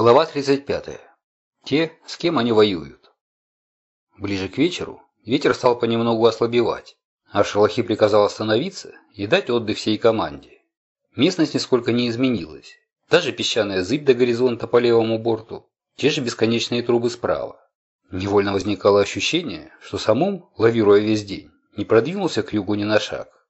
Глава 35. Те, с кем они воюют. Ближе к вечеру ветер стал понемногу ослабевать, а Шалахи приказал остановиться и дать отдых всей команде. Местность нисколько не изменилась. Даже песчаная зыбь до горизонта по левому борту, те же бесконечные трубы справа. Невольно возникало ощущение, что самум, лавируя весь день, не продвинулся к югу ни на шаг.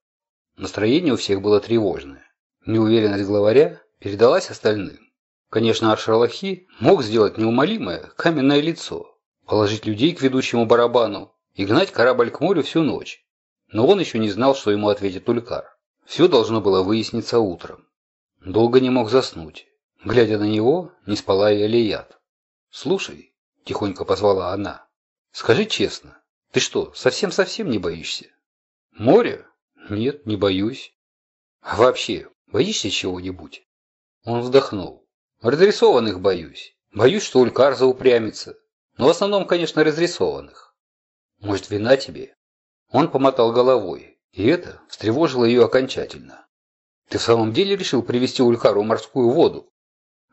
Настроение у всех было тревожное. Неуверенность главаря передалась остальным. Конечно, Аршалахи мог сделать неумолимое каменное лицо, положить людей к ведущему барабану и гнать корабль к морю всю ночь. Но он еще не знал, что ему ответит Улькар. Все должно было выясниться утром. Долго не мог заснуть. Глядя на него, не спала и Алият. «Слушай», – тихонько позвала она, – «скажи честно, ты что, совсем-совсем не боишься?» «Море? Нет, не боюсь». «А вообще, боишься чего-нибудь?» Он вздохнул. Разрисованных боюсь. Боюсь, что Улькар заупрямится. Но в основном, конечно, разрисованных. Может, вина тебе? Он помотал головой, и это встревожило ее окончательно. Ты в самом деле решил привести Улькару морскую воду?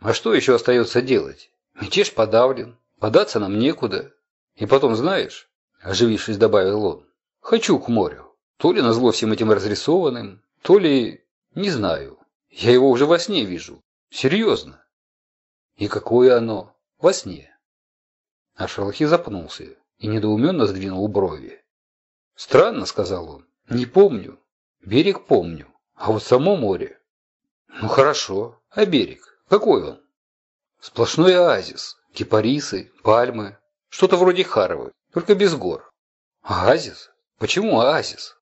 А что еще остается делать? Мятеж подавлен, податься нам некуда. И потом, знаешь, оживившись, добавил он, хочу к морю. То ли назло всем этим разрисованным, то ли... не знаю. Я его уже во сне вижу. Серьезно. И какое оно? Во сне. А Шалахи запнулся и недоуменно сдвинул брови. «Странно», — сказал он. «Не помню. Берег помню. А вот само море...» «Ну хорошо. А берег? Какой он?» «Сплошной оазис. Кипарисы, пальмы. Что-то вроде Харвы, только без гор». «Оазис? Почему оазис?»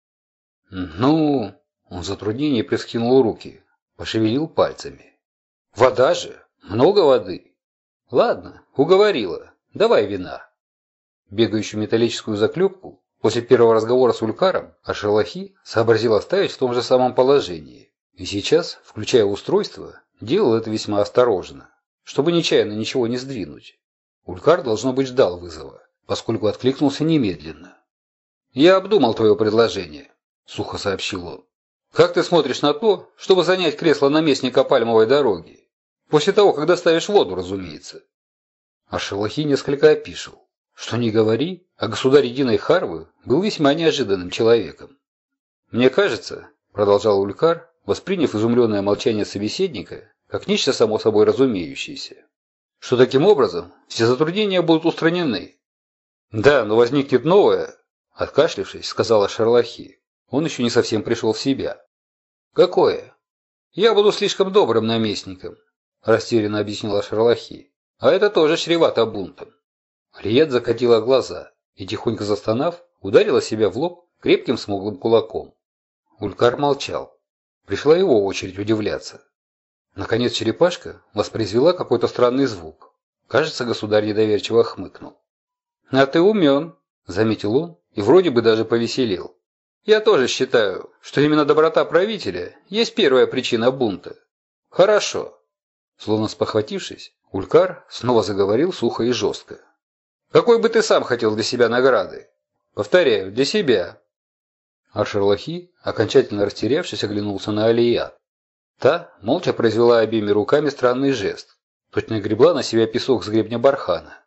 «Ну...» Он в затруднении прискинул руки, пошевелил пальцами. «Вода же. Много воды? Ладно, уговорила. Давай вина. Бегающую металлическую заклепку после первого разговора с Улькаром Ашалахи сообразил оставить в том же самом положении. И сейчас, включая устройство, делал это весьма осторожно, чтобы нечаянно ничего не сдвинуть. Улькар, должно быть, ждал вызова, поскольку откликнулся немедленно. «Я обдумал твое предложение», — сухо сообщил он. «Как ты смотришь на то, чтобы занять кресло наместника Пальмовой дороги? После того, как доставишь воду, разумеется. А Шалахи несколько опишил. Что не говори, а государь Единой Харвы был весьма неожиданным человеком. «Мне кажется», — продолжал Улькар, восприняв изумленное молчание собеседника, как нечто само собой разумеющееся, что таким образом все затруднения будут устранены. «Да, но возникнет новое», — откашлившись, сказала Шарлахи. Он еще не совсем пришел в себя. «Какое?» «Я буду слишком добрым наместником растерянно объяснила Шарлахи. А это тоже чревато бунтом. Риет закатила глаза и, тихонько застонав, ударила себя в лоб крепким смуглым кулаком. Улькар молчал. Пришла его очередь удивляться. Наконец черепашка воспроизвела какой-то странный звук. Кажется, государь недоверчиво хмыкнул. «А ты умен», — заметил он, и вроде бы даже повеселел. «Я тоже считаю, что именно доброта правителя есть первая причина бунта. Хорошо. Словно спохватившись, Улькар снова заговорил сухо и жестко. «Какой бы ты сам хотел для себя награды?» «Повторяю, для себя». Аршерлахи, окончательно растерявшись, оглянулся на Алия. Та молча произвела обеими руками странный жест. Точно гребла на себя песок с гребня бархана.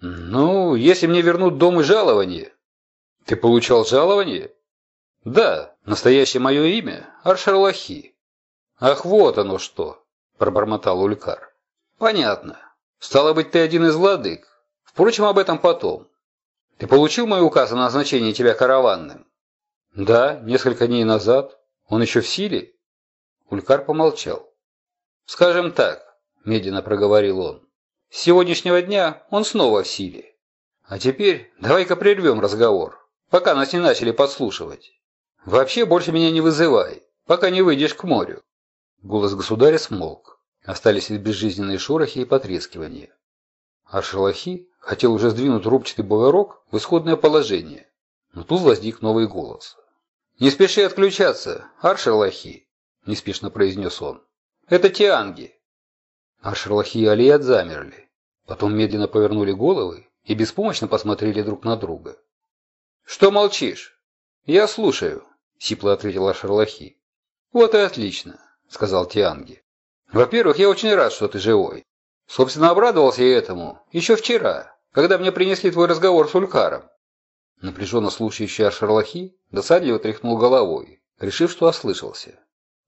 «Ну, если мне вернут дом и жалование...» «Ты получал жалование?» «Да, настоящее мое имя – Аршерлахи». «Ах, вот оно что!» Пробормотал Улькар. Понятно. Стало быть, ты один из владык. Впрочем, об этом потом. Ты получил мой указ о назначении тебя караванным? Да, несколько дней назад. Он еще в силе? Улькар помолчал. Скажем так, медленно проговорил он. С сегодняшнего дня он снова в силе. А теперь давай-ка прервем разговор, пока нас не начали подслушивать. Вообще больше меня не вызывай, пока не выйдешь к морю. Голос государя смолк. Остались лишь безжизненные шорохи и потрескивания. А Шалахи хотел уже сдвинуть рубчатый бугорок в исходное положение, но тут возник новый голос. «Не спеши отключаться, Аршерлахи!» – неспешно произнес он. «Это Тианги!» Аршерлахи и Алият замерли, потом медленно повернули головы и беспомощно посмотрели друг на друга. «Что молчишь?» «Я слушаю», – сипло ответил Аршерлахи. «Вот и отлично», – сказал Тианги. Во-первых, я очень рад, что ты живой. Собственно, обрадовался я этому еще вчера, когда мне принесли твой разговор с Улькаром. Напряженно слушающий Шарлахи досадливо тряхнул головой, решив, что ослышался.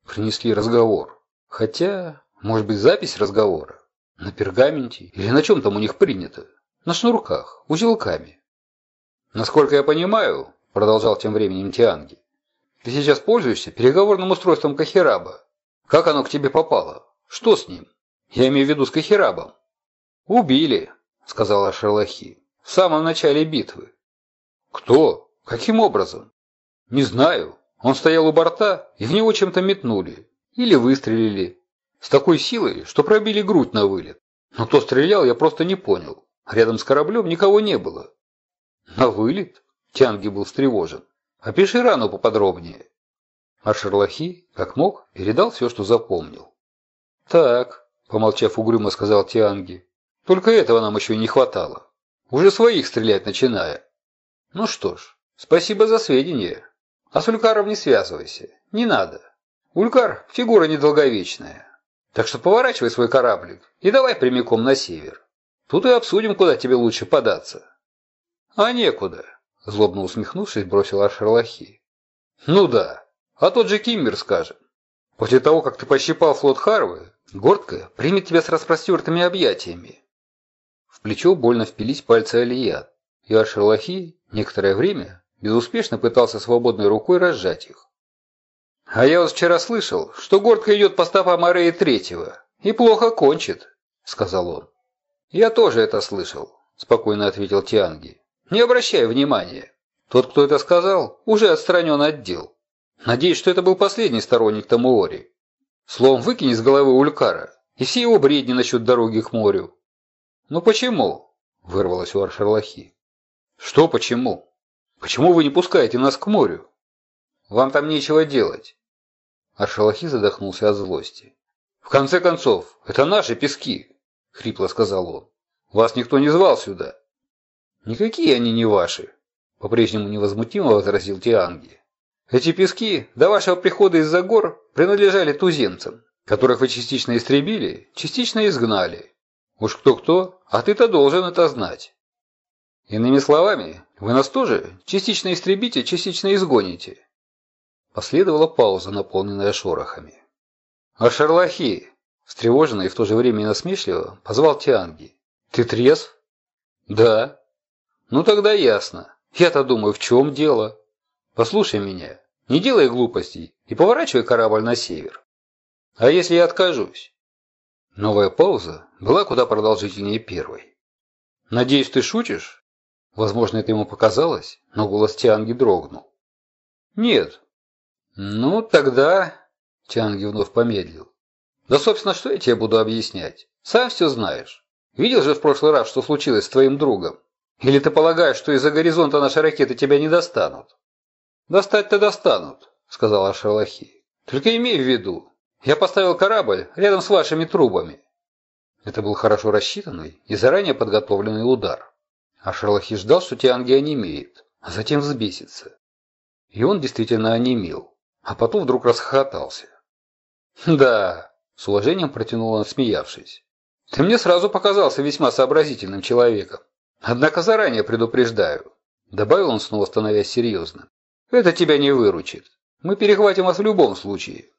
Принесли разговор. Хотя, может быть, запись разговора? На пергаменте или на чем там у них принято? На шнурках, узелками. Насколько я понимаю, продолжал тем временем Тианги, ты сейчас пользуешься переговорным устройством Кахираба. Как оно к тебе попало? Что с ним? Я имею в виду с Кахирабом. Убили, сказала Шерлахи, в самом начале битвы. Кто? Каким образом? Не знаю. Он стоял у борта, и в него чем-то метнули. Или выстрелили. С такой силой, что пробили грудь на вылет. Но кто стрелял, я просто не понял. Рядом с кораблем никого не было. На вылет? Тянги был встревожен. Опиши рану поподробнее. А Шерлахи, как мог, передал все, что запомнил. Так, помолчав угрюмо, сказал Тианги. Только этого нам еще не хватало. Уже своих стрелять начиная. Ну что ж, спасибо за сведения. А с Улькаром не связывайся. Не надо. Улькар – фигура недолговечная. Так что поворачивай свой кораблик и давай прямиком на север. Тут и обсудим, куда тебе лучше податься. А некуда, злобно усмехнувшись, бросил Аршерлахи. Ну да, а тот же Киммер скажет. После того, как ты пощипал флот Харвы, Гордка примет тебя с распростертыми объятиями. В плечо больно впились пальцы Алият, и Аршерлахи некоторое время безуспешно пытался свободной рукой разжать их. «А я вот вчера слышал, что Гордка идет по стопам Арея Третьего и плохо кончит», — сказал он. «Я тоже это слышал», — спокойно ответил Тианги. «Не обращай внимания. Тот, кто это сказал, уже отстранен от дел. Надеюсь, что это был последний сторонник Тамуори. Словом, выкини с головы Улькара и все его бредни насчет дороги к морю». «Ну почему?» — вырвалось у Аршерлахи. «Что почему? Почему вы не пускаете нас к морю? Вам там нечего делать». Аршалахи задохнулся от злости. «В конце концов, это наши пески!» — хрипло сказал он. «Вас никто не звал сюда». «Никакие они не ваши!» — по-прежнему невозмутимо возразил Тианги. «Эти пески до вашего прихода из-за гор принадлежали туземцам, которых вы частично истребили, частично изгнали. Уж кто-кто, а ты-то должен это знать. Иными словами, вы нас тоже частично истребите, частично изгоните. Последовала пауза, наполненная шорохами. «А шарлахи!» – встревоженно и в то же время насмешливо позвал Тианги. «Ты трезв?» «Да». «Ну тогда ясно. Я-то думаю, в чем дело? Послушай меня, не делай глупостей и поворачивай корабль на север. А если я откажусь?» Новая пауза была куда продолжительнее первой. «Надеюсь, ты шутишь?» Возможно, это ему показалось, но голос Тианги дрогнул. «Нет, «Ну, тогда...» — Тианги вновь помедлил. «Да, собственно, что я тебе буду объяснять? Сам все знаешь. Видел же в прошлый раз, что случилось с твоим другом? Или ты полагаешь, что из-за горизонта наши ракеты тебя не достанут?» «Достать-то достанут», — сказал Ашалахи. «Только имей в виду, я поставил корабль рядом с вашими трубами». Это был хорошо рассчитанный и заранее подготовленный удар. А Шерлахи ждал, что Тианги онемеет, а затем взбесится. И он действительно онемел а потом вдруг расхохотался. «Да», — с уважением протянул он, смеявшись. «Ты мне сразу показался весьма сообразительным человеком. Однако заранее предупреждаю», — добавил он, снова становясь серьезным. «Это тебя не выручит. Мы перехватим вас в любом случае.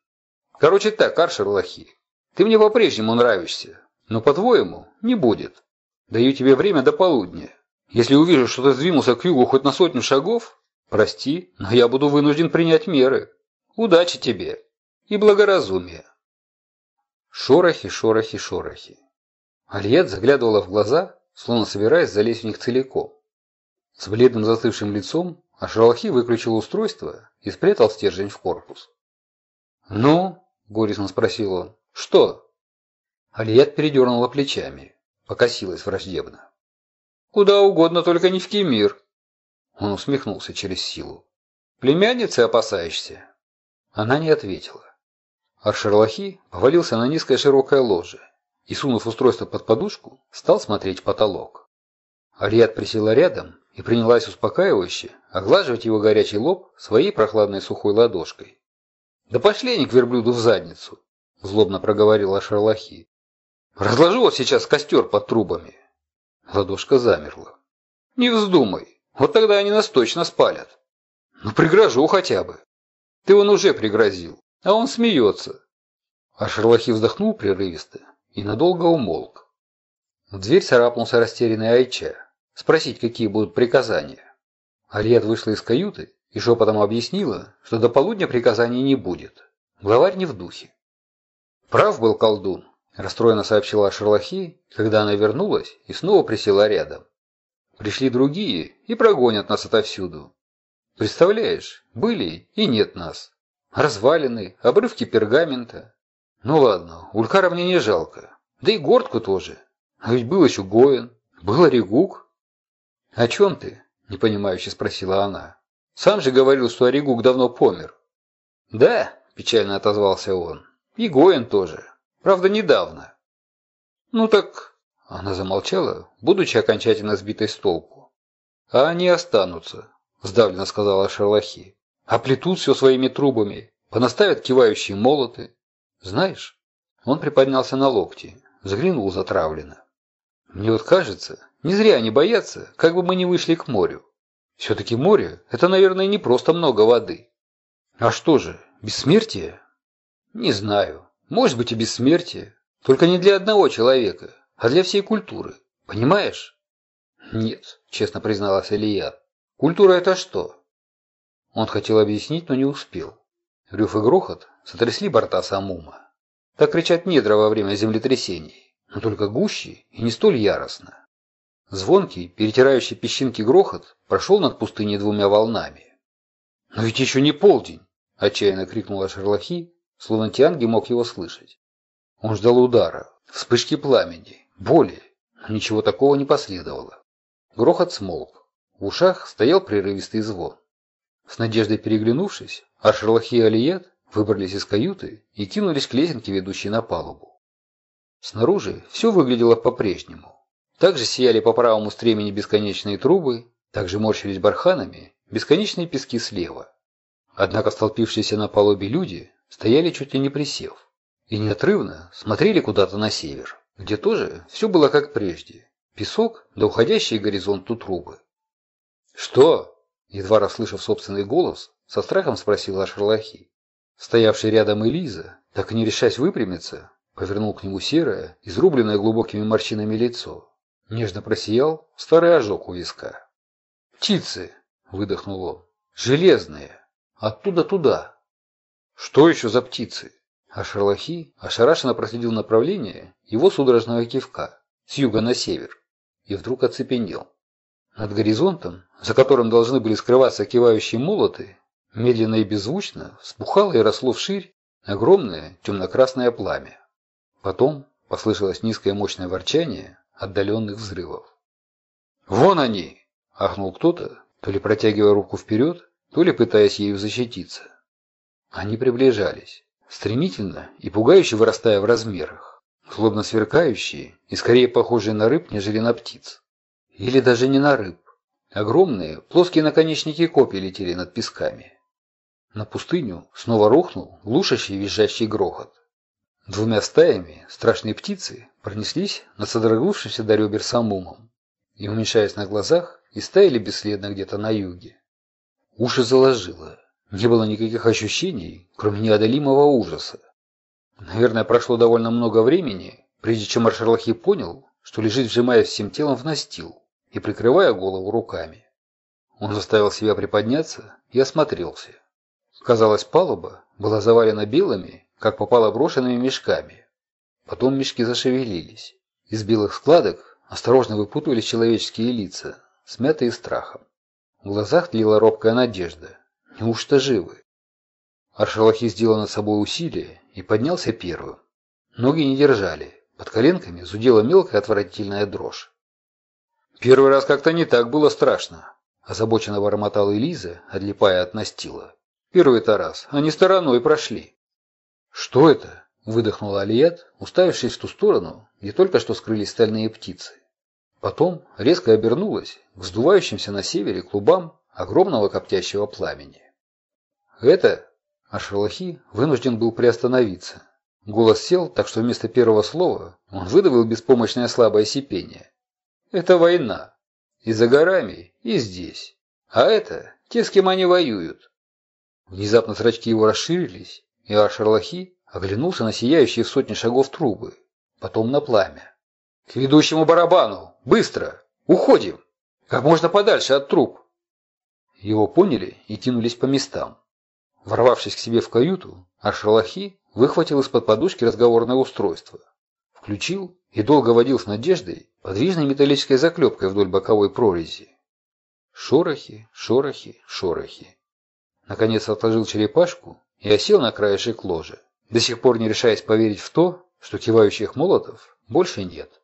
Короче так, Аршер Лохи, ты мне по-прежнему нравишься, но, по-твоему, не будет. Даю тебе время до полудня. Если увижу, что ты сдвинулся к югу хоть на сотню шагов, прости, но я буду вынужден принять меры». Удачи тебе и благоразумия. Шорохи, шорохи, шорохи. Альет заглядывала в глаза, словно собираясь залезть в них целиком. С бледным застывшим лицом Ашралахи выключил устройство и спрятал стержень в корпус. «Ну?» – горестно спросил он. «Что?» Алият передернула плечами, покосилась враждебно. «Куда угодно, только не в Кемир!» Он усмехнулся через силу. «Племянницы опасаешься?» Она не ответила. Аршерлахи повалился на низкое широкое ложе и, сунув устройство под подушку, стал смотреть в потолок. Ариат присела рядом и принялась успокаивающе оглаживать его горячий лоб своей прохладной сухой ладошкой. «Да пошли они к верблюду в задницу!» – злобно проговорила Шарлахи. Разложу вот сейчас костер под трубами. Ладошка замерла. Не вздумай. Вот тогда они нас точно спалят. Ну, пригрожу хотя бы. Ты он уже пригрозил, а он смеется. А Шерлахи вздохнул прерывисто и надолго умолк. В дверь царапнулся растерянный Айча. Спросить, какие будут приказания. Алиет вышла из каюты и шепотом объяснила, что до полудня приказаний не будет. Главарь не в духе. Прав был колдун, расстроенно сообщила Шерлахи, когда она вернулась и снова присела рядом. Пришли другие и прогонят нас отовсюду. Представляешь, были и нет нас. Развалины, обрывки пергамента. Ну ладно, Улькара мне не жалко. Да и Гортку тоже. А ведь был еще Гоин, был Оригук. О чем ты? Непонимающе спросила она. Сам же говорил, что Оригук давно помер. Да, печально отозвался он. И Гоин тоже. Правда, недавно. Ну так... Она замолчала, будучи окончательно сбитой с толку. А они останутся, сдавленно сказала Шерлахи. Оплетут все своими трубами, понаставят кивающие молоты. Знаешь, он приподнялся на локти, заглянул затравленно. Мне вот кажется, не зря они боятся, как бы мы не вышли к морю. Все-таки море – это, наверное, не просто много воды. А что же, бессмертие? Не знаю. Может быть и бессмертие. Только не для одного человека, а для всей культуры. Понимаешь? Нет, честно призналась Илья. Культура это что? Он хотел объяснить, но не успел. Рев и грохот сотрясли борта Самума. Так кричат недра во время землетрясений, но только гуще и не столь яростно. Звонкий, перетирающий песчинки грохот прошел над пустыней двумя волнами. «Но ведь еще не полдень!» – отчаянно крикнула Шерлахи, словно Тианги мог его слышать. Он ждал удара, вспышки пламени, боли, но ничего такого не последовало. Грохот смолк. В ушах стоял прерывистый звон. С надеждой переглянувшись, Аршерлахи и Алиет выбрались из каюты и кинулись к лесенке, ведущей на палубу. Снаружи все выглядело по-прежнему. Также сияли по правому стремени бесконечные трубы, также морщились барханами бесконечные пески слева. Однако столпившиеся на палубе люди стояли чуть ли не присев и неотрывно смотрели куда-то на север, где тоже все было как прежде. Песок да уходящие горизонту трубы. «Что?» – едва расслышав собственный голос, со страхом спросила Шерлахи. Стоявший рядом Элиза, так и не решаясь выпрямиться, повернул к нему серое, изрубленное глубокими морщинами лицо. Нежно просиял старый ожог у виска. «Птицы!» – выдохнул он. «Железные! Оттуда туда!» «Что еще за птицы?» А Шерлахи ошарашенно проследил направление его судорожного кивка с юга на север и вдруг оцепенел. Над горизонтом, за которым должны были скрываться кивающие молоты, медленно и беззвучно вспухало и росло вширь огромное темно-красное пламя. Потом послышалось низкое мощное ворчание отдаленных взрывов. «Вон они!» – ахнул кто-то, то ли протягивая руку вперед, то ли пытаясь ею защититься. Они приближались, стремительно и пугающе вырастая в размерах, злобно сверкающие и скорее похожие на рыб, нежели на птиц. Или даже не на рыб. Огромные, плоские наконечники копий летели над песками. На пустыню снова рухнул глушащий визжащий грохот. Двумя стаями страшные птицы пронеслись над содрогнувшимся до ребер самумом и, уменьшаясь на глазах, и стаяли бесследно где-то на юге. Уши заложило. Не было никаких ощущений, кроме неодолимого ужаса. Наверное, прошло довольно много времени, прежде чем Маршалахи понял, что лежит, сжимаясь всем телом в настил и прикрывая голову руками. Он заставил себя приподняться и осмотрелся. Казалось, палуба была завалена белыми, как попало брошенными мешками. Потом мешки зашевелились. Из белых складок осторожно выпутывались человеческие лица, смятые страхом. В глазах тлела робкая надежда. Неужто живы? Аршалахи сделал над собой усилие и поднялся первым. Ноги не держали. Под коленками зудела мелкая отвратительная дрожь. «Первый раз как-то не так было страшно», – озабоченно бормотала Элиза, отлипая от настила. Первый-то раз. Они стороной прошли. Что это? Выдохнула Алият, уставившись в ту сторону, где только что скрылись стальные птицы. Потом резко обернулась к вздувающимся на севере клубам огромного коптящего пламени. Это Ашерлахи вынужден был приостановиться. Голос сел, так что вместо первого слова он выдавил беспомощное слабое сипение. «Это война. И за горами, и здесь. А это те, с кем они воюют». Внезапно зрачки его расширились, и Ар-Шарлахи оглянулся на сияющие в сотни шагов трубы, потом на пламя. «К ведущему барабану! Быстро! Уходим! Как можно подальше от труб!» Его поняли и кинулись по местам. Ворвавшись к себе в каюту, Ар-Шарлахи выхватил из-под подушки разговорное устройство. Включил и долго водил с надеждой подвижной металлической заклепкой вдоль боковой прорези. Шорохи, шорохи, шорохи. Наконец отложил черепашку и осел на краешек ложа, до сих пор не решаясь поверить в то, что кивающих молотов больше нет.